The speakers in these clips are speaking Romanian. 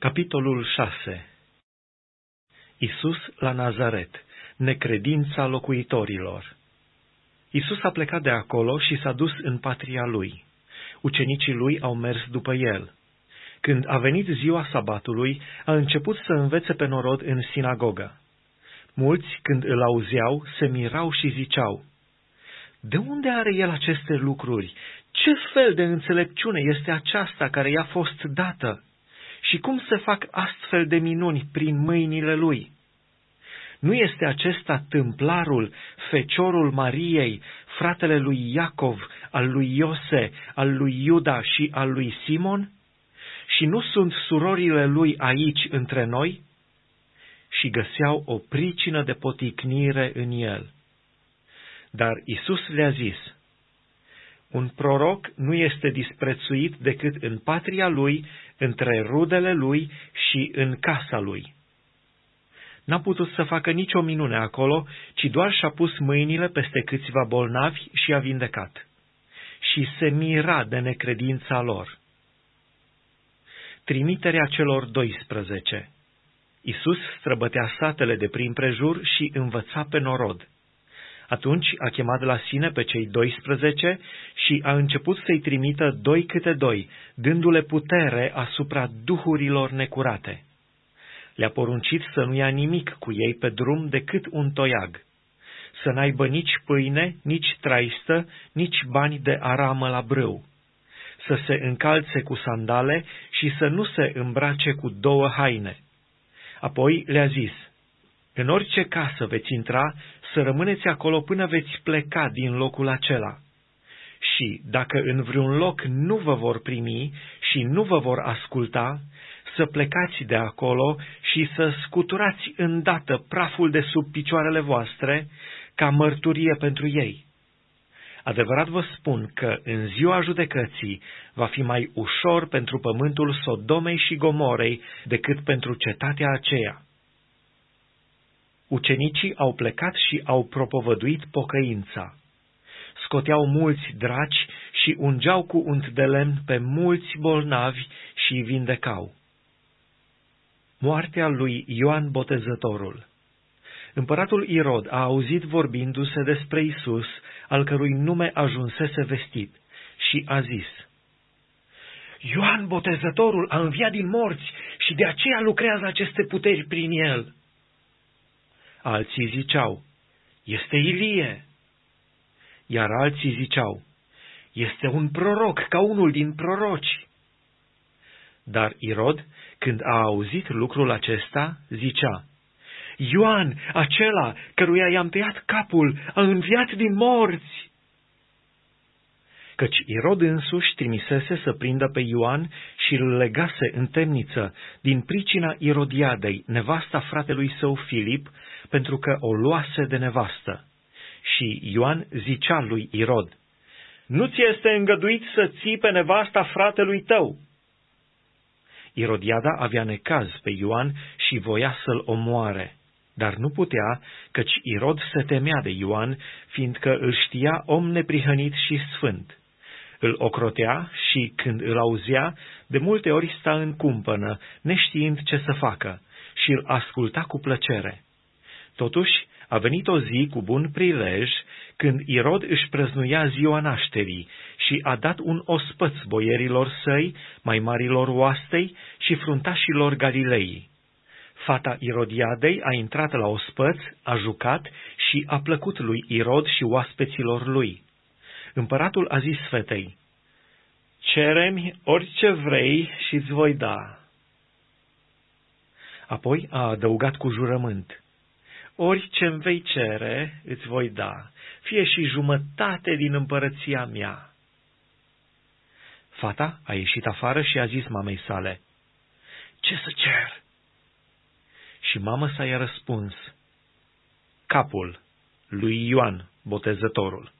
Capitolul 6 Isus la Nazaret, necredința locuitorilor Isus a plecat de acolo și s-a dus în patria lui. Ucenicii lui au mers după el. Când a venit ziua sabatului, a început să învețe pe norod în sinagogă. Mulți, când îl auzeau, se mirau și ziceau, De unde are el aceste lucruri? Ce fel de înțelepciune este aceasta care i-a fost dată? Și cum se fac astfel de minuni prin mâinile lui? Nu este acesta tâmplarul, feciorul Mariei, fratele lui Iacov, al lui Iose, al lui Iuda și al lui Simon? Și nu sunt surorile lui aici între noi? Și găseau o pricină de poticnire în el. Dar Isus le-a zis, un proroc nu este disprețuit decât în patria lui, între rudele lui și în casa lui. N-a putut să facă nicio minune acolo, ci doar și-a pus mâinile peste câțiva bolnavi și a vindecat. Și se mira de necredința lor. Trimiterea celor 12 Isus străbătea satele de prin prejur și învăța pe norod. Atunci a chemat la sine pe cei 12 și a început să-i trimită doi câte doi, dându-le putere asupra duhurilor necurate. Le-a poruncit să nu ia nimic cu ei pe drum decât un toiag, să n-aibă nici pâine, nici traistă, nici bani de aramă la brâu, să se încalțe cu sandale și să nu se îmbrace cu două haine. Apoi le-a zis, în orice casă veți intra, să rămâneți acolo până veți pleca din locul acela. Și dacă în vreun loc nu vă vor primi și nu vă vor asculta, să plecați de acolo și să scuturați îndată praful de sub picioarele voastre ca mărturie pentru ei. Adevărat vă spun că în ziua judecății va fi mai ușor pentru pământul Sodomei și Gomorei decât pentru cetatea aceea. Ucenicii au plecat și au propovăduit pocăința. Scoteau mulți draci și ungeau cu unt de lemn pe mulți bolnavi și vindecau. Moartea lui Ioan Botezătorul Împăratul Irod a auzit vorbindu-se despre Isus, al cărui nume ajunsese vestit, și a zis, Ioan Botezătorul a înviat din morți și de aceea lucrează aceste puteri prin el. Alții ziceau, este Ilie. Iar alții ziceau, este un proroc ca unul din proroci. Dar Irod, când a auzit lucrul acesta, zicea, Ioan, acela căruia i-am tăiat capul, a înviat din morți. Căci Irod însuși trimisese să prindă pe Ioan și îl legase în temniță din pricina Irodiadei, nevasta fratelui său Filip, pentru că o luase de nevastă. Și Ioan zicea lui Irod, Nu ți este îngăduit să ții pe nevasta fratelui tău. Irodiada avea necaz pe Ioan și voia să-l omoare, dar nu putea, căci Irod se temea de Ioan, fiindcă îl știa om neprihănit și sfânt. Îl ocrotea și, când îl auzea, de multe ori sta în cumpănă, neștiind ce să facă, și îl asculta cu plăcere. Totuși, a venit o zi cu bun prilej, când Irod își prăznuia ziua nașterii și a dat un ospăț boierilor săi, mai marilor oastei și fruntașilor Galilei. Fata Irodiadei a intrat la ospăț, a jucat și a plăcut lui Irod și oaspeților lui. Împăratul a zis fetei, Ceremi orice vrei și îți voi da. Apoi a adăugat cu jurământ, Orice îmi vei cere, îți voi da, fie și jumătate din împărăția mea. Fata a ieșit afară și a zis mamei sale, Ce să cer? Și mama sa i-a răspuns, Capul lui Ioan, botezătorul.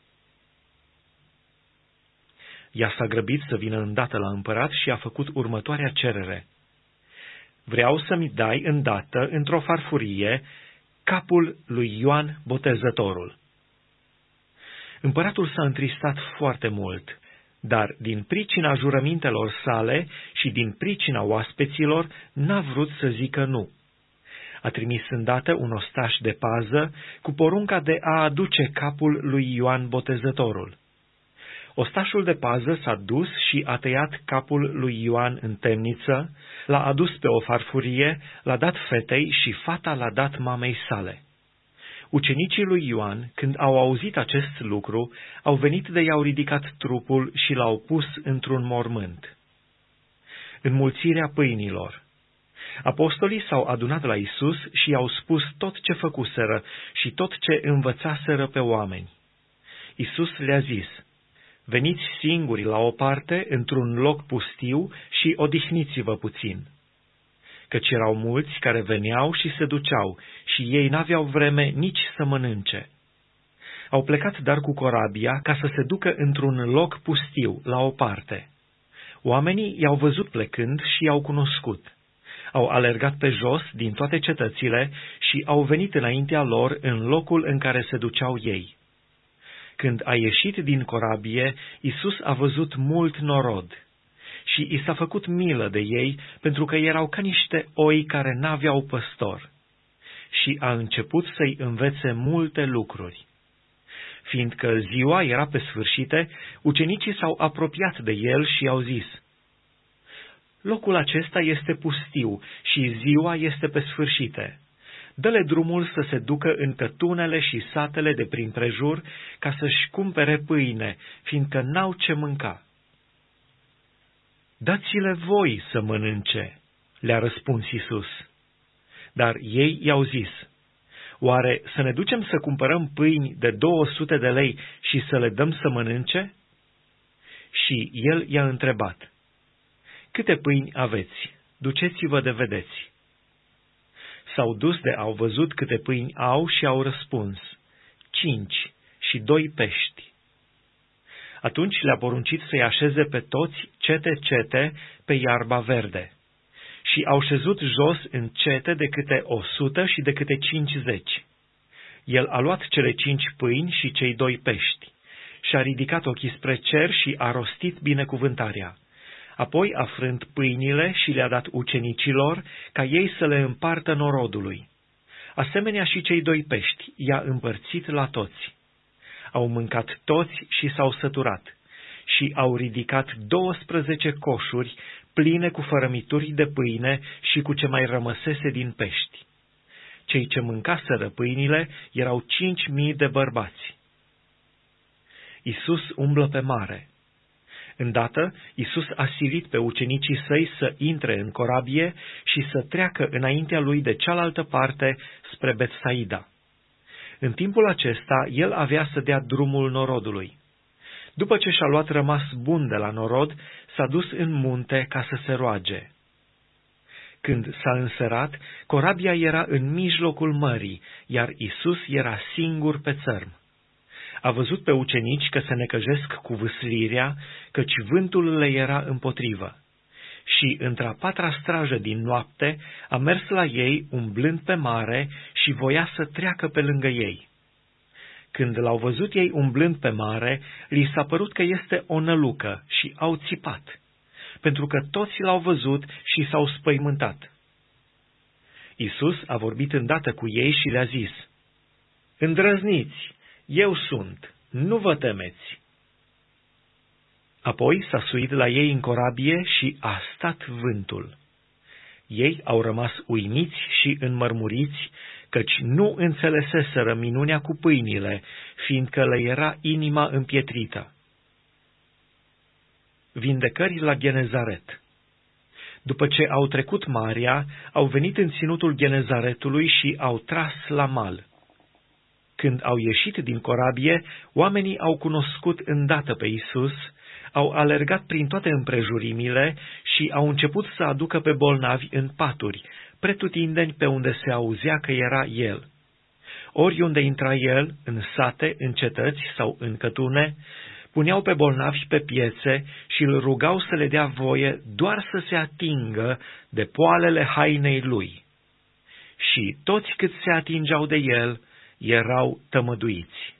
Ea s-a grăbit să vină îndată la împărat și a făcut următoarea cerere. Vreau să-mi dai îndată, într-o farfurie, capul lui Ioan Botezătorul. Împăratul s-a întristat foarte mult, dar din pricina jurămintelor sale și din pricina oaspeților n-a vrut să zică nu. A trimis îndată un ostaș de pază cu porunca de a aduce capul lui Ioan Botezătorul. Ostașul de pază s-a dus și a tăiat capul lui Ioan în temniță, l-a adus pe o farfurie, l-a dat fetei și fata l-a dat mamei sale. Ucenicii lui Ioan, când au auzit acest lucru, au venit de i-au ridicat trupul și l-au pus într-un mormânt. Înmulțirea pâinilor Apostolii s-au adunat la Isus și i-au spus tot ce făcuseră și tot ce învățaseră pe oameni. Isus le-a zis, Veniți singuri la o parte, într-un loc pustiu, și odihniți-vă puțin. Căci erau mulți care veneau și se duceau, și ei n-aveau vreme nici să mănânce. Au plecat dar cu corabia ca să se ducă într-un loc pustiu, la o parte. Oamenii i-au văzut plecând și i-au cunoscut. Au alergat pe jos din toate cetățile și au venit înaintea lor în locul în care se duceau ei. Când a ieșit din corabie, Isus a văzut mult norod și i s-a făcut milă de ei pentru că erau ca niște oi care n-aveau păstor și a început să-i învețe multe lucruri. Fiindcă ziua era pe sfârșite, ucenicii s-au apropiat de el și i-au zis, Locul acesta este pustiu și ziua este pe sfârșite dă-le drumul să se ducă în cătunele și satele de prin prejur ca să-și cumpere pâine, fiindcă n-au ce mânca. Dați-le voi să mănânce, le-a răspuns Isus. Dar ei i-au zis, Oare să ne ducem să cumpărăm pâini de 200 de lei și să le dăm să mănânce? Și el i-a întrebat, Câte pâini aveți? Duceți-vă de vedeți s-au dus de au văzut câte pâini au și au răspuns, cinci și doi pești. Atunci le-a poruncit să-i așeze pe toți cete-cete pe iarba verde. Și au șezut jos în cete de câte o sută și de câte cincizeci. El a luat cele cinci pâini și cei doi pești și-a ridicat ochii spre cer și a rostit binecuvântarea Apoi a frânt pâinile și le-a dat ucenicilor, ca ei să le împartă norodului. Asemenea și cei doi pești i-a împărțit la toți. Au mâncat toți și s-au săturat și au ridicat 12 coșuri pline cu fărămituri de pâine și cu ce mai rămăsese din pești. Cei ce mâncaseră pâinile erau cinci mii de bărbați. Isus umblă pe mare. Îndată, Isus a silit pe ucenicii săi să intre în corabie și să treacă înaintea lui de cealaltă parte spre Betsaida. În timpul acesta, el avea să dea drumul norodului. După ce și-a luat rămas bun de la norod, s-a dus în munte ca să se roage. Când s-a înserat, corabia era în mijlocul mării, iar Isus era singur pe țărm a văzut pe ucenici că se necăjesc cu vâslirea, căci vântul le era împotrivă. Și, într-a patra strajă din noapte, a mers la ei umblând pe mare și voia să treacă pe lângă ei. Când l-au văzut ei umblând pe mare, li s-a părut că este o nălucă și au țipat, pentru că toți l-au văzut și s-au spăimântat. Isus a vorbit îndată cu ei și le-a zis, Îndrăzniți, eu sunt, nu vă temeți. Apoi s-a suit la ei în corabie și a stat vântul. Ei au rămas uimiți și înmărmuriți, căci nu înțeleseseră minunea cu pâinile, fiindcă le era inima împietrită. Vindecări la Genezaret După ce au trecut Maria, au venit în ținutul Genezaretului și au tras la mal. Când au ieșit din corabie, oamenii au cunoscut îndată pe Isus, au alergat prin toate împrejurimile și au început să aducă pe bolnavi în paturi, pretutindeni pe unde se auzea că era El. Oriunde intra El, în sate, în cetăți sau în cătune, puneau pe bolnavi pe piețe și îl rugau să le dea voie doar să se atingă de poalele hainei lui. Și toți cât se atingeau de el, erau tămăduiți.